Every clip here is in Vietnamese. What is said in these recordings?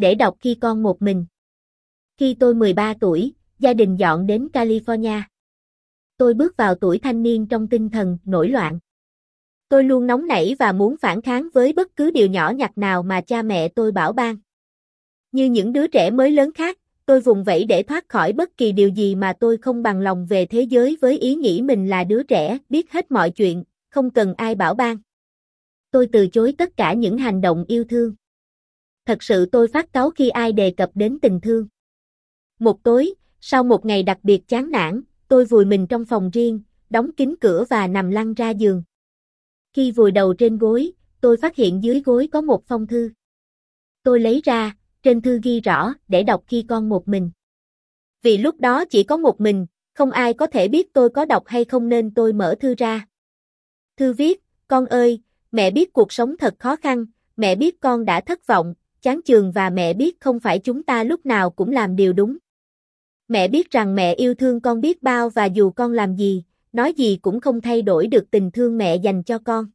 để đọc khi con một mình. Khi tôi 13 tuổi, gia đình dọn đến California. Tôi bước vào tuổi thanh niên trong tinh thần nổi loạn. Tôi luôn nóng nảy và muốn phản kháng với bất cứ điều nhỏ nhặt nào mà cha mẹ tôi bảo ban. Như những đứa trẻ mới lớn khác, tôi vùng vẫy để thoát khỏi bất kỳ điều gì mà tôi không bằng lòng về thế giới với ý nghĩ mình là đứa trẻ, biết hết mọi chuyện, không cần ai bảo ban. Tôi từ chối tất cả những hành động yêu thương. Thật sự tôi phát cáu khi ai đề cập đến tình thương. Một tối, sau một ngày đặc biệt chán nản, tôi vùi mình trong phòng riêng, đóng kín cửa và nằm lăn ra giường. Khi vùi đầu trên gối, tôi phát hiện dưới gối có một phong thư. Tôi lấy ra, trên thư ghi rõ, để đọc khi con một mình. Vì lúc đó chỉ có một mình, không ai có thể biết tôi có đọc hay không nên tôi mở thư ra. Thư viết, con ơi, mẹ biết cuộc sống thật khó khăn, mẹ biết con đã thất vọng, chán chường và mẹ biết không phải chúng ta lúc nào cũng làm điều đúng. Mẹ biết rằng mẹ yêu thương con biết bao và dù con làm gì, nói gì cũng không thay đổi được tình thương mẹ dành cho con.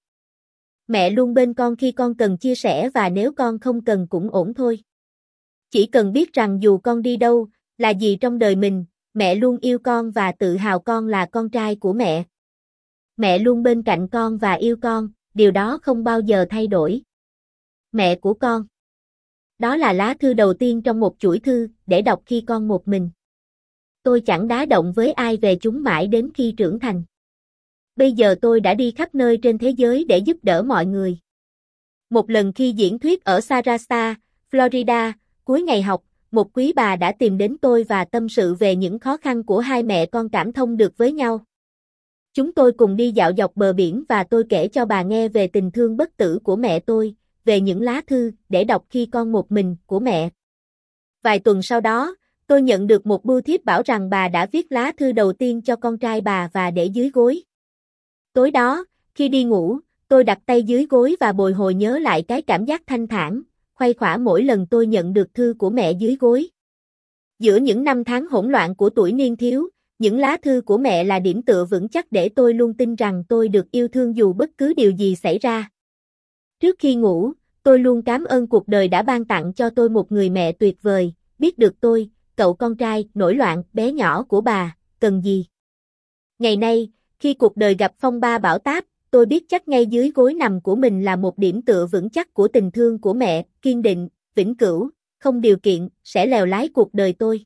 Mẹ luôn bên con khi con cần chia sẻ và nếu con không cần cũng ổn thôi. Chỉ cần biết rằng dù con đi đâu, là gì trong đời mình, mẹ luôn yêu con và tự hào con là con trai của mẹ. Mẹ luôn bên cạnh con và yêu con, điều đó không bao giờ thay đổi. Mẹ của con. Đó là lá thư đầu tiên trong một chuỗi thư, để đọc khi con một mình. Tôi chẳng đá động với ai về chúng mãi đến khi trưởng thành. Bây giờ tôi đã đi khắp nơi trên thế giới để giúp đỡ mọi người. Một lần khi diễn thuyết ở Sarasota, Florida, cuối ngày học, một quý bà đã tìm đến tôi và tâm sự về những khó khăn của hai mẹ con cảm thông được với nhau. Chúng tôi cùng đi dạo dọc bờ biển và tôi kể cho bà nghe về tình thương bất tử của mẹ tôi, về những lá thư để đọc khi con một mình của mẹ. Vài tuần sau đó, tôi nhận được một bưu thiếp bảo rằng bà đã viết lá thư đầu tiên cho con trai bà và để dưới gối. Tối đó, khi đi ngủ, tôi đặt tay dưới gối và bồi hồi nhớ lại cái cảm giác thanh thản, khoai khỏa mỗi lần tôi nhận được thư của mẹ dưới gối. Giữa những năm tháng hỗn loạn của tuổi niên thiếu, những lá thư của mẹ là điểm tựa vững chắc để tôi luôn tin rằng tôi được yêu thương dù bất cứ điều gì xảy ra. Trước khi ngủ, tôi luôn cảm ơn cuộc đời đã ban tặng cho tôi một người mẹ tuyệt vời, biết được tôi, cậu con trai, nổi loạn, bé nhỏ của bà, cần gì. Ngày nay, khi cuộc đời gặp phong ba bão táp, tôi biết chắc ngay dưới gối nằm của mình là một điểm tựa vững chắc của tình thương của mẹ, kiên định, vĩnh cửu, không điều kiện, sẽ lèo lái cuộc đời tôi.